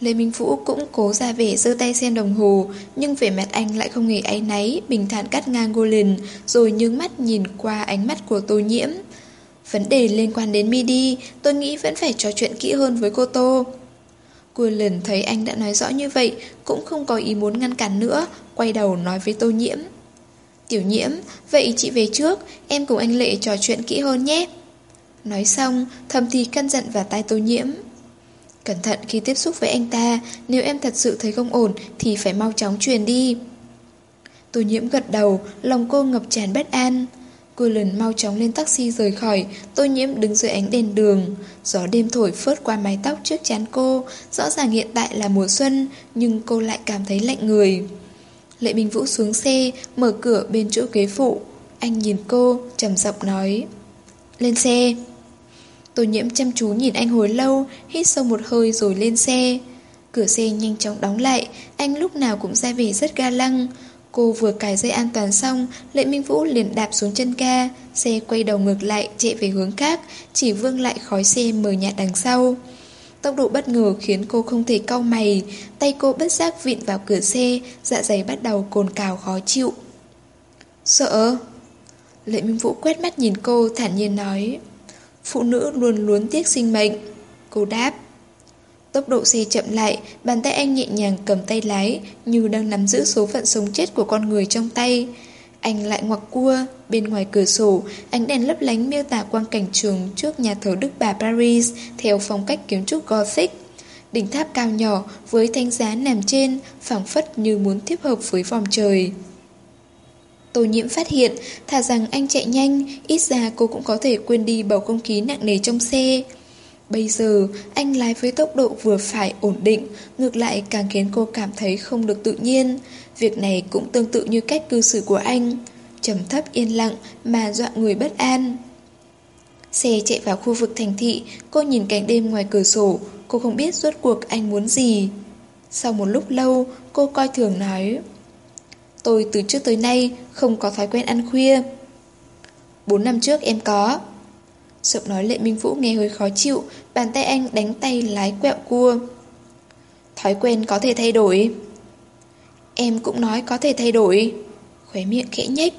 Lê Minh Vũ cũng cố ra vẻ giơ tay xem đồng hồ, nhưng vẻ mặt anh lại không hề áy náy, bình thản cắt ngang Golden, rồi nhướng mắt nhìn qua ánh mắt của Tô Nhiễm. Vấn đề liên quan đến Midi, tôi nghĩ vẫn phải trò chuyện kỹ hơn với cô Tô. Cô thấy anh đã nói rõ như vậy, cũng không có ý muốn ngăn cản nữa, quay đầu nói với Tô Nhiễm. Tiểu Nhiễm, vậy chị về trước, em cùng anh Lệ trò chuyện kỹ hơn nhé. Nói xong, thầm thì căn dặn vào tai Tô Nhiễm. Cẩn thận khi tiếp xúc với anh ta, nếu em thật sự thấy không ổn thì phải mau chóng truyền đi. Tô nhiễm gật đầu, lòng cô ngập tràn bất an. Cô lần mau chóng lên taxi rời khỏi, tô nhiễm đứng dưới ánh đèn đường. Gió đêm thổi phớt qua mái tóc trước chán cô, rõ ràng hiện tại là mùa xuân, nhưng cô lại cảm thấy lạnh người. Lệ Minh Vũ xuống xe, mở cửa bên chỗ ghế phụ. Anh nhìn cô, trầm giọng nói. Lên xe. Tô nhiễm chăm chú nhìn anh hồi lâu, hít sâu một hơi rồi lên xe. Cửa xe nhanh chóng đóng lại, anh lúc nào cũng ra về rất ga lăng. Cô vừa cài dây an toàn xong, Lệ Minh Vũ liền đạp xuống chân ga, xe quay đầu ngược lại, chạy về hướng khác, chỉ vương lại khói xe mờ nhạt đằng sau. Tốc độ bất ngờ khiến cô không thể cau mày, tay cô bất giác vịn vào cửa xe, dạ dày bắt đầu cồn cào khó chịu. Sợ? Lệ Minh Vũ quét mắt nhìn cô, thản nhiên nói. Phụ nữ luôn luốn tiếc sinh mệnh. Cô đáp. Tốc độ xe chậm lại, bàn tay anh nhẹ nhàng cầm tay lái, như đang nắm giữ số phận sống chết của con người trong tay. Anh lại ngoặc cua, bên ngoài cửa sổ, ánh đèn lấp lánh miêu tả quang cảnh trường trước nhà thờ Đức Bà Paris theo phong cách kiến trúc Gothic. Đỉnh tháp cao nhỏ với thanh giá nằm trên, phảng phất như muốn tiếp hợp với vòng trời. Tô nhiễm phát hiện, thà rằng anh chạy nhanh, ít ra cô cũng có thể quên đi bầu không khí nặng nề trong xe. Bây giờ, anh lái với tốc độ vừa phải ổn định, ngược lại càng khiến cô cảm thấy không được tự nhiên. Việc này cũng tương tự như cách cư xử của anh. trầm thấp yên lặng mà dọa người bất an. Xe chạy vào khu vực thành thị, cô nhìn cảnh đêm ngoài cửa sổ, cô không biết rốt cuộc anh muốn gì. Sau một lúc lâu, cô coi thường nói... Tôi từ trước tới nay không có thói quen ăn khuya. Bốn năm trước em có. Giọng nói Lệ Minh Vũ nghe hơi khó chịu, bàn tay anh đánh tay lái quẹo cua. Thói quen có thể thay đổi. Em cũng nói có thể thay đổi. Khóe miệng khẽ nhếch.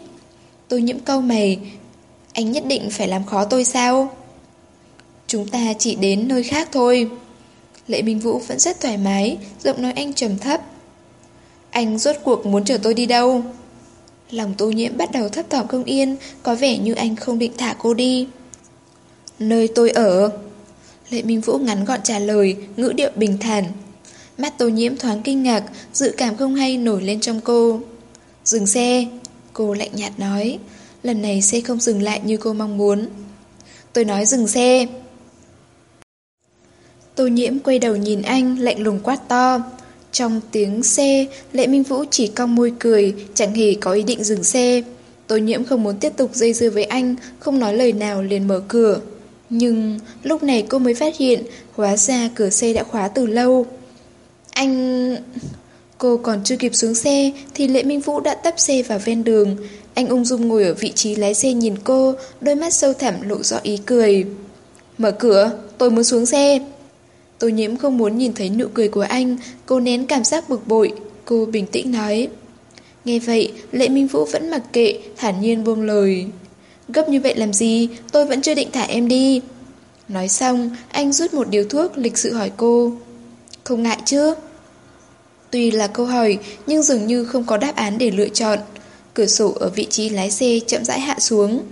Tôi nhiễm câu mày. Anh nhất định phải làm khó tôi sao? Chúng ta chỉ đến nơi khác thôi. Lệ Minh Vũ vẫn rất thoải mái, giọng nói anh trầm thấp. Anh rốt cuộc muốn chở tôi đi đâu? Lòng tô nhiễm bắt đầu thấp thỏm không yên, có vẻ như anh không định thả cô đi. Nơi tôi ở. Lệ Minh Vũ ngắn gọn trả lời, ngữ điệu bình thản. Mắt tô nhiễm thoáng kinh ngạc, dự cảm không hay nổi lên trong cô. Dừng xe. Cô lạnh nhạt nói. Lần này xe không dừng lại như cô mong muốn. Tôi nói dừng xe. Tô nhiễm quay đầu nhìn anh, lạnh lùng quát to. Trong tiếng xe, Lệ Minh Vũ chỉ cong môi cười, chẳng hề có ý định dừng xe. Tô nhiễm không muốn tiếp tục dây dưa với anh, không nói lời nào liền mở cửa. Nhưng lúc này cô mới phát hiện, hóa ra cửa xe đã khóa từ lâu. Anh... Cô còn chưa kịp xuống xe thì Lệ Minh Vũ đã tấp xe vào ven đường. Anh ung dung ngồi ở vị trí lái xe nhìn cô, đôi mắt sâu thẳm lộ rõ ý cười. Mở cửa, tôi muốn xuống xe. Tô nhiễm không muốn nhìn thấy nụ cười của anh, cô nén cảm giác bực bội. Cô bình tĩnh nói. Nghe vậy, Lệ Minh Vũ vẫn mặc kệ, thản nhiên buông lời. Gấp như vậy làm gì, tôi vẫn chưa định thả em đi. Nói xong, anh rút một điều thuốc lịch sự hỏi cô. Không ngại chứ? Tuy là câu hỏi, nhưng dường như không có đáp án để lựa chọn. Cửa sổ ở vị trí lái xe chậm rãi hạ xuống.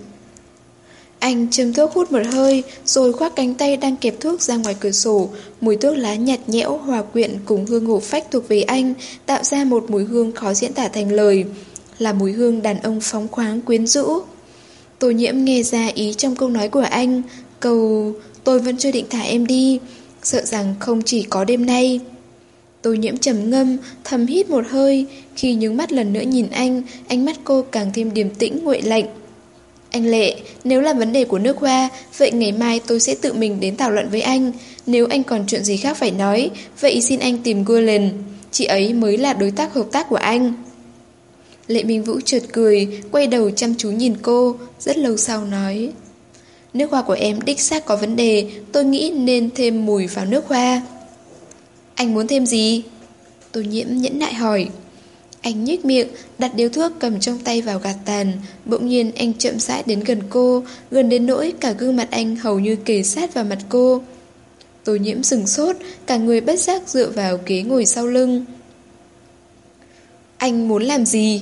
Anh châm thuốc hút một hơi, rồi khoác cánh tay đang kẹp thuốc ra ngoài cửa sổ. Mùi thuốc lá nhạt nhẽo, hòa quyện cùng hương ngủ phách thuộc về anh, tạo ra một mùi hương khó diễn tả thành lời. Là mùi hương đàn ông phóng khoáng quyến rũ. Tô nhiễm nghe ra ý trong câu nói của anh, cầu tôi vẫn chưa định thả em đi, sợ rằng không chỉ có đêm nay. Tô nhiễm trầm ngâm, thầm hít một hơi, khi nhướng mắt lần nữa nhìn anh, ánh mắt cô càng thêm điềm tĩnh nguội lạnh. Anh Lệ, nếu là vấn đề của nước hoa, vậy ngày mai tôi sẽ tự mình đến thảo luận với anh. Nếu anh còn chuyện gì khác phải nói, vậy xin anh tìm Gulen. Chị ấy mới là đối tác hợp tác của anh. Lệ Minh Vũ chợt cười, quay đầu chăm chú nhìn cô, rất lâu sau nói. Nước hoa của em đích xác có vấn đề, tôi nghĩ nên thêm mùi vào nước hoa. Anh muốn thêm gì? Tô nhiễm nhẫn nại hỏi. Anh nhếch miệng, đặt điếu thuốc cầm trong tay vào gạt tàn. Bỗng nhiên anh chậm rãi đến gần cô, gần đến nỗi cả gương mặt anh hầu như kề sát vào mặt cô. Tô nhiễm sừng sốt, cả người bất giác dựa vào ghế ngồi sau lưng. Anh muốn làm gì?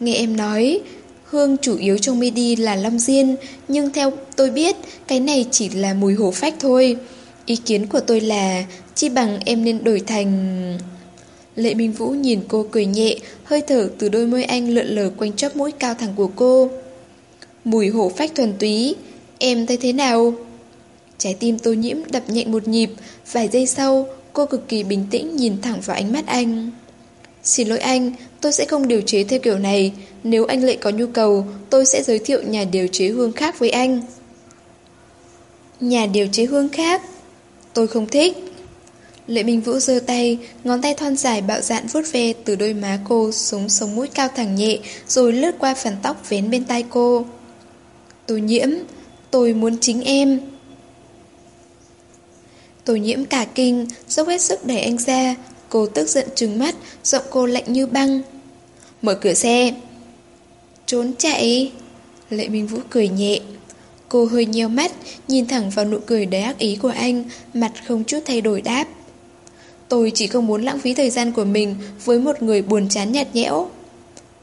Nghe em nói, hương chủ yếu trong midi là long diên, nhưng theo tôi biết, cái này chỉ là mùi hổ phách thôi. Ý kiến của tôi là, chi bằng em nên đổi thành... Lệ Minh Vũ nhìn cô cười nhẹ, hơi thở từ đôi môi anh lượn lờ quanh chóp mũi cao thẳng của cô. Mùi hổ phách thuần túy, em thấy thế nào? Trái tim tô nhiễm đập nhẹ một nhịp, vài giây sau, cô cực kỳ bình tĩnh nhìn thẳng vào ánh mắt anh. Xin lỗi anh, tôi sẽ không điều chế theo kiểu này. Nếu anh Lệ có nhu cầu, tôi sẽ giới thiệu nhà điều chế hương khác với anh. Nhà điều chế hương khác? Tôi không thích. Lệ Minh Vũ giơ tay, ngón tay thon dài bạo dạn vuốt ve từ đôi má cô xuống sống mũi cao thẳng nhẹ, rồi lướt qua phần tóc vén bên tai cô. Tôi nhiễm, tôi muốn chính em. Tôi nhiễm cả kinh, dốc hết sức đẩy anh ra, cô tức giận trừng mắt, giọng cô lạnh như băng. Mở cửa xe. Trốn chạy. Lệ Minh Vũ cười nhẹ. Cô hơi nheo mắt, nhìn thẳng vào nụ cười đầy ác ý của anh, mặt không chút thay đổi đáp. Tôi chỉ không muốn lãng phí thời gian của mình với một người buồn chán nhạt nhẽo.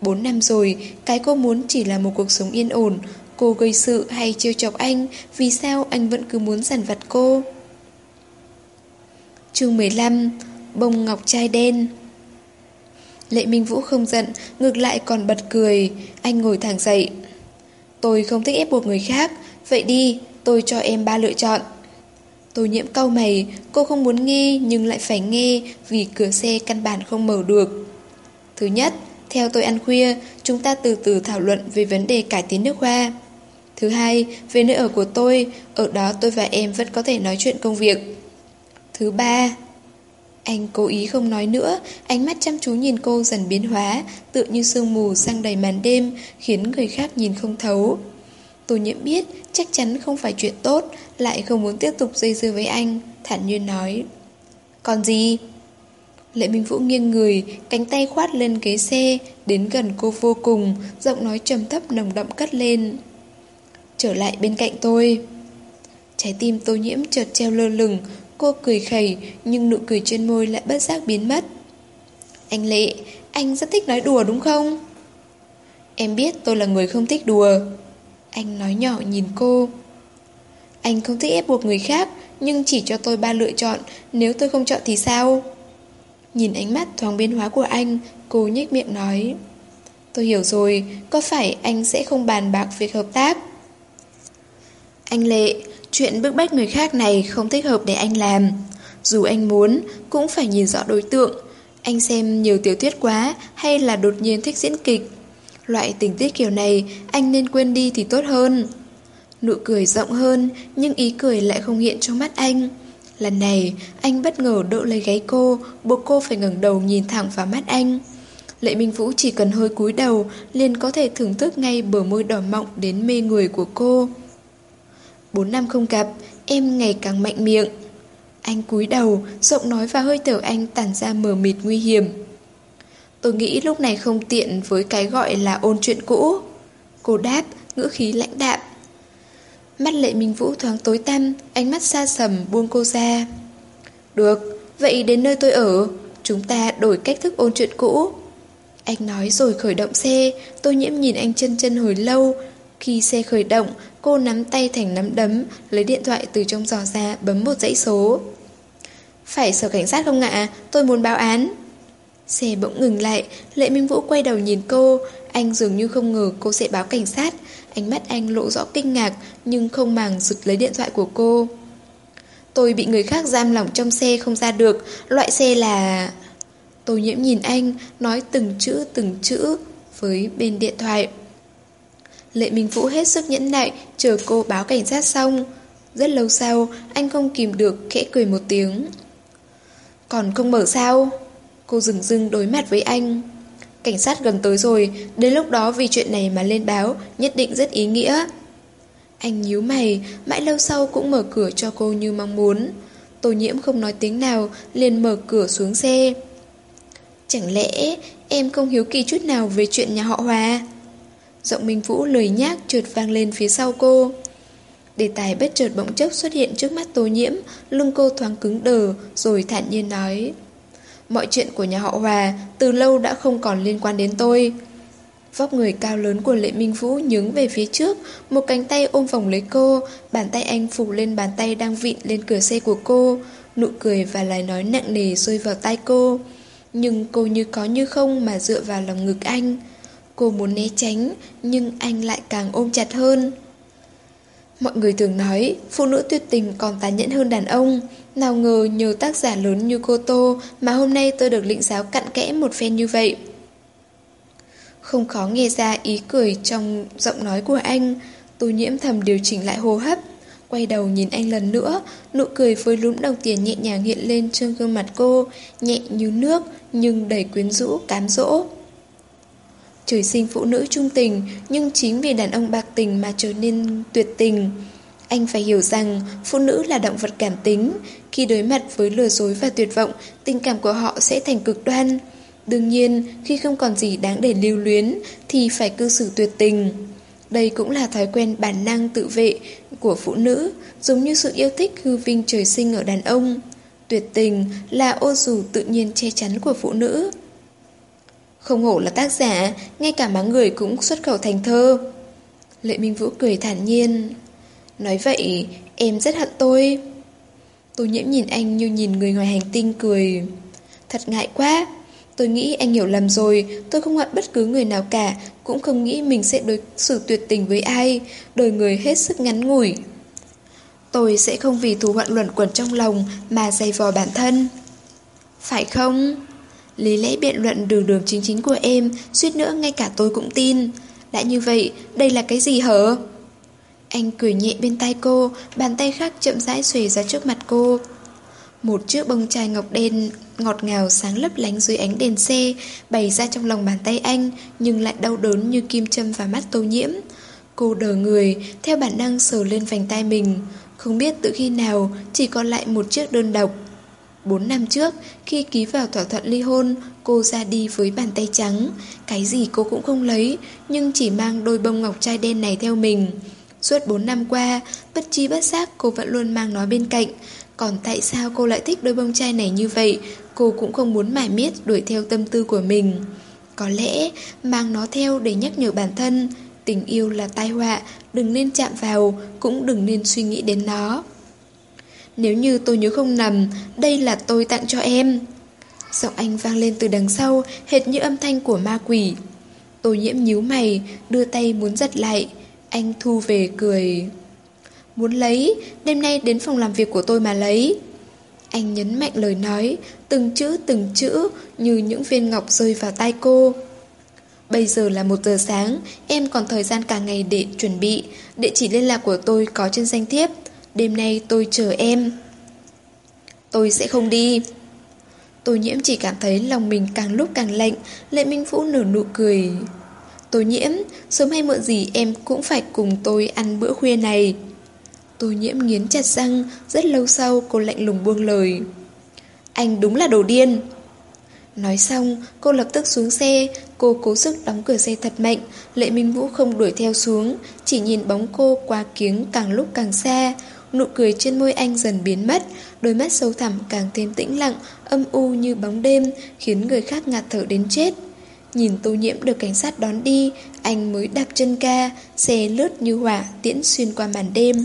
Bốn năm rồi, cái cô muốn chỉ là một cuộc sống yên ổn. Cô gây sự hay trêu chọc anh, vì sao anh vẫn cứ muốn giản vặt cô? chương 15 Bông ngọc trai đen Lệ Minh Vũ không giận, ngược lại còn bật cười. Anh ngồi thẳng dậy. Tôi không thích ép buộc người khác, vậy đi, tôi cho em ba lựa chọn. Tô nhiễm cau mày, cô không muốn nghe nhưng lại phải nghe vì cửa xe căn bản không mở được. Thứ nhất, theo tôi ăn khuya, chúng ta từ từ thảo luận về vấn đề cải tiến nước hoa. Thứ hai, về nơi ở của tôi, ở đó tôi và em vẫn có thể nói chuyện công việc. Thứ ba, anh cố ý không nói nữa, ánh mắt chăm chú nhìn cô dần biến hóa, tựa như sương mù sang đầy màn đêm, khiến người khác nhìn không thấu. Tô nhiễm biết chắc chắn không phải chuyện tốt, lại không muốn tiếp tục dây dưa với anh, thản nhiên nói. Còn gì? Lệ Minh Vũ nghiêng người, cánh tay khoát lên ghế xe, đến gần cô vô cùng, giọng nói trầm thấp nồng đậm cất lên. Trở lại bên cạnh tôi. Trái tim tô nhiễm chợt treo lơ lửng, cô cười khẩy, nhưng nụ cười trên môi lại bất giác biến mất. Anh Lệ, anh rất thích nói đùa đúng không? Em biết tôi là người không thích đùa. Anh nói nhỏ nhìn cô. Anh không thích ép buộc người khác, nhưng chỉ cho tôi ba lựa chọn, nếu tôi không chọn thì sao? Nhìn ánh mắt thoáng biến hóa của anh, cô nhếch miệng nói. Tôi hiểu rồi, có phải anh sẽ không bàn bạc việc hợp tác? Anh Lệ, chuyện bức bách người khác này không thích hợp để anh làm. Dù anh muốn, cũng phải nhìn rõ đối tượng. Anh xem nhiều tiểu thuyết quá hay là đột nhiên thích diễn kịch. Loại tình tiết kiểu này anh nên quên đi thì tốt hơn. Nụ cười rộng hơn nhưng ý cười lại không hiện trong mắt anh. Lần này anh bất ngờ đỡ lấy gáy cô, buộc cô phải ngẩng đầu nhìn thẳng vào mắt anh. Lệ Minh Vũ chỉ cần hơi cúi đầu liền có thể thưởng thức ngay bờ môi đỏ mọng đến mê người của cô. Bốn năm không gặp, em ngày càng mạnh miệng. Anh cúi đầu, giọng nói và hơi thở anh tản ra mờ mịt nguy hiểm. Tôi nghĩ lúc này không tiện với cái gọi là ôn chuyện cũ. Cô đáp, ngữ khí lãnh đạm. Mắt lệ minh vũ thoáng tối tăm, ánh mắt xa sầm buông cô ra. Được, vậy đến nơi tôi ở, chúng ta đổi cách thức ôn chuyện cũ. Anh nói rồi khởi động xe, tôi nhiễm nhìn anh chân chân hồi lâu. Khi xe khởi động, cô nắm tay thành nắm đấm, lấy điện thoại từ trong giò ra, bấm một dãy số. Phải sở cảnh sát không ạ? Tôi muốn báo án. Xe bỗng ngừng lại, Lệ Minh Vũ quay đầu nhìn cô, anh dường như không ngờ cô sẽ báo cảnh sát. Ánh mắt anh lộ rõ kinh ngạc, nhưng không màng rụt lấy điện thoại của cô. Tôi bị người khác giam lỏng trong xe không ra được, loại xe là... Tô nhiễm nhìn anh, nói từng chữ từng chữ với bên điện thoại. Lệ Minh Vũ hết sức nhẫn nại, chờ cô báo cảnh sát xong. Rất lâu sau, anh không kìm được, khẽ cười một tiếng. Còn không mở sao? Cô dừng dưng đối mặt với anh. Cảnh sát gần tới rồi, đến lúc đó vì chuyện này mà lên báo, nhất định rất ý nghĩa. Anh nhíu mày, mãi lâu sau cũng mở cửa cho cô như mong muốn. Tô nhiễm không nói tiếng nào, liền mở cửa xuống xe. Chẳng lẽ em không hiếu kỳ chút nào về chuyện nhà họ Hòa? Giọng Minh Vũ lười nhác trượt vang lên phía sau cô. Đề tài bất chợt bỗng chốc xuất hiện trước mắt tô nhiễm, lưng cô thoáng cứng đờ, rồi thản nhiên nói. Mọi chuyện của nhà họ Hòa từ lâu đã không còn liên quan đến tôi. Vóc người cao lớn của Lệ Minh Vũ nhướng về phía trước, một cánh tay ôm vòng lấy cô, bàn tay anh phủ lên bàn tay đang vịn lên cửa xe của cô, nụ cười và lời nói nặng nề rơi vào tay cô. Nhưng cô như có như không mà dựa vào lòng ngực anh. Cô muốn né tránh, nhưng anh lại càng ôm chặt hơn. Mọi người thường nói, phụ nữ tuyệt tình còn tàn nhẫn hơn đàn ông. Nào ngờ nhờ tác giả lớn như cô Tô mà hôm nay tôi được lĩnh giáo cặn kẽ một phen như vậy. Không khó nghe ra ý cười trong giọng nói của anh. tôi nhiễm thầm điều chỉnh lại hô hấp. Quay đầu nhìn anh lần nữa, nụ cười với lúm đồng tiền nhẹ nhàng hiện lên trên gương mặt cô, nhẹ như nước nhưng đầy quyến rũ, cám dỗ. Trời sinh phụ nữ trung tình, nhưng chính vì đàn ông bạc tình mà trở nên tuyệt tình. Anh phải hiểu rằng phụ nữ là động vật cảm tính, khi đối mặt với lừa dối và tuyệt vọng, tình cảm của họ sẽ thành cực đoan. Đương nhiên, khi không còn gì đáng để lưu luyến thì phải cư xử tuyệt tình. Đây cũng là thói quen bản năng tự vệ của phụ nữ, giống như sự yêu thích hư vinh trời sinh ở đàn ông. Tuyệt tình là ô dù tự nhiên che chắn của phụ nữ. Không hổ là tác giả, ngay cả má người cũng xuất khẩu thành thơ. Lệ Minh Vũ cười thản nhiên. Nói vậy, em rất hận tôi. tôi nhiễm nhìn anh như nhìn người ngoài hành tinh cười. Thật ngại quá. Tôi nghĩ anh hiểu lầm rồi, tôi không hận bất cứ người nào cả, cũng không nghĩ mình sẽ đối xử tuyệt tình với ai, đời người hết sức ngắn ngủi. Tôi sẽ không vì thù hận luẩn quẩn trong lòng mà dày vò bản thân. Phải không? Lý lẽ biện luận đường đường chính chính của em, suýt nữa ngay cả tôi cũng tin. Đã như vậy, đây là cái gì hở? Anh cười nhẹ bên tay cô, bàn tay khác chậm rãi xuề ra trước mặt cô. Một chiếc bông chai ngọc đen ngọt ngào sáng lấp lánh dưới ánh đèn xe bày ra trong lòng bàn tay anh nhưng lại đau đớn như kim châm vào mắt tô nhiễm. Cô đờ người, theo bản năng sờ lên vành tay mình. Không biết từ khi nào chỉ còn lại một chiếc đơn độc. Bốn năm trước, khi ký vào thỏa thuận ly hôn, cô ra đi với bàn tay trắng. Cái gì cô cũng không lấy, nhưng chỉ mang đôi bông ngọc trai đen này theo mình. Suốt bốn năm qua, bất chi bất giác cô vẫn luôn mang nó bên cạnh. Còn tại sao cô lại thích đôi bông chai này như vậy, cô cũng không muốn mải miết đuổi theo tâm tư của mình. Có lẽ mang nó theo để nhắc nhở bản thân, tình yêu là tai họa, đừng nên chạm vào, cũng đừng nên suy nghĩ đến nó. Nếu như tôi nhớ không nằm, đây là tôi tặng cho em. Giọng anh vang lên từ đằng sau, hệt như âm thanh của ma quỷ. Tôi nhiễm nhíu mày, đưa tay muốn giật lại. Anh thu về cười. Muốn lấy, đêm nay đến phòng làm việc của tôi mà lấy. Anh nhấn mạnh lời nói, từng chữ từng chữ như những viên ngọc rơi vào tay cô. Bây giờ là một giờ sáng, em còn thời gian cả ngày để chuẩn bị. Địa chỉ liên lạc của tôi có trên danh thiếp. Đêm nay tôi chờ em. Tôi sẽ không đi. tôi nhiễm chỉ cảm thấy lòng mình càng lúc càng lạnh, Lệ Minh Vũ nở nụ cười. Tô nhiễm, sớm hay muộn gì em cũng phải cùng tôi ăn bữa khuya này. Tô nhiễm nghiến chặt răng, rất lâu sau cô lạnh lùng buông lời. Anh đúng là đồ điên. Nói xong, cô lập tức xuống xe, cô cố sức đóng cửa xe thật mạnh, Lệ Minh Vũ không đuổi theo xuống, chỉ nhìn bóng cô qua kiếng càng lúc càng xa. nụ cười trên môi anh dần biến mất, đôi mắt sâu thẳm càng thêm tĩnh lặng, âm u như bóng đêm, khiến người khác ngạt thở đến chết. Nhìn tô nhiễm được cảnh sát đón đi, anh mới đạp chân ca, xe lướt như hỏa tiễn xuyên qua màn đêm.